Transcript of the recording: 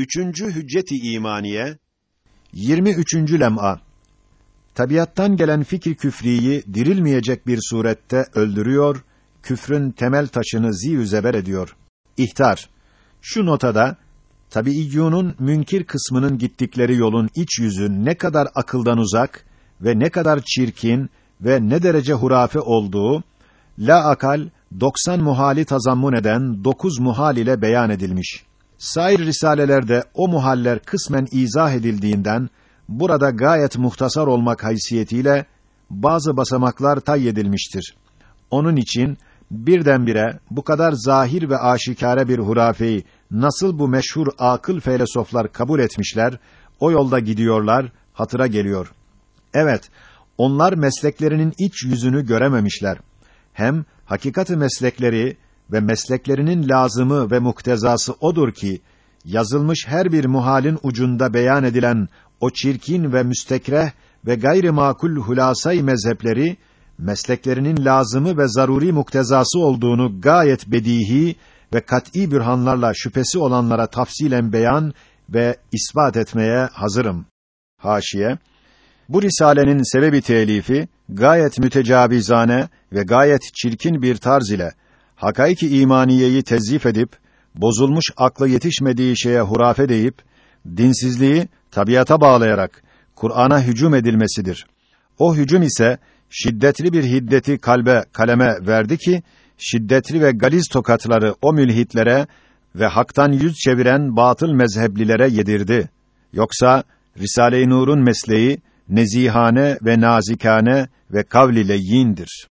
Üçüncü hücceti imaniye 23. lem'a Tabiattan gelen fikir küfriyi dirilmeyecek bir surette öldürüyor, küfrün temel taşını ziyü zeber ediyor. İhtar. Şu notada tabiiyyunun münkir kısmının gittikleri yolun iç yüzü ne kadar akıldan uzak ve ne kadar çirkin ve ne derece hurafe olduğu la akal 90 muhali tazammun eden 9 muhal ile beyan edilmiş. Sair risalelerde o muhaller kısmen izah edildiğinden burada gayet muhtasar olmak haysiyetiyle bazı basamaklar tayyedilmiştir. Onun için birdenbire bu kadar zahir ve aşikare bir hurafeyi nasıl bu meşhur akıl felsefeler kabul etmişler, o yolda gidiyorlar, hatıra geliyor. Evet, onlar mesleklerinin iç yüzünü görememişler. Hem hakikati meslekleri ve mesleklerinin lazımı ve muktezası odur ki yazılmış her bir muhalin ucunda beyan edilen o çirkin ve müstekreh ve gayri makul hulasay mezhepleri mesleklerinin lazımı ve zaruri muktezası olduğunu gayet bedihi ve kat'î bürhanlarla şüphesi olanlara tafsilen beyan ve ispat etmeye hazırım. Haşiye bu risalenin sebebi telifi gayet mütecavizane ve gayet çirkin bir tarz ile hakaiki imaniyeyi tezyif edip bozulmuş akla yetişmediği şeye hurafe deyip dinsizliği tabiata bağlayarak Kur'an'a hücum edilmesidir. O hücum ise şiddetli bir hiddeti kalbe, kaleme verdi ki şiddetli ve galiz tokatları o mülhitlere ve haktan yüz çeviren batıl mezheblilere yedirdi. Yoksa Risale-i Nur'un mesleği nezihane ve nazikane ve kavl ile yindir.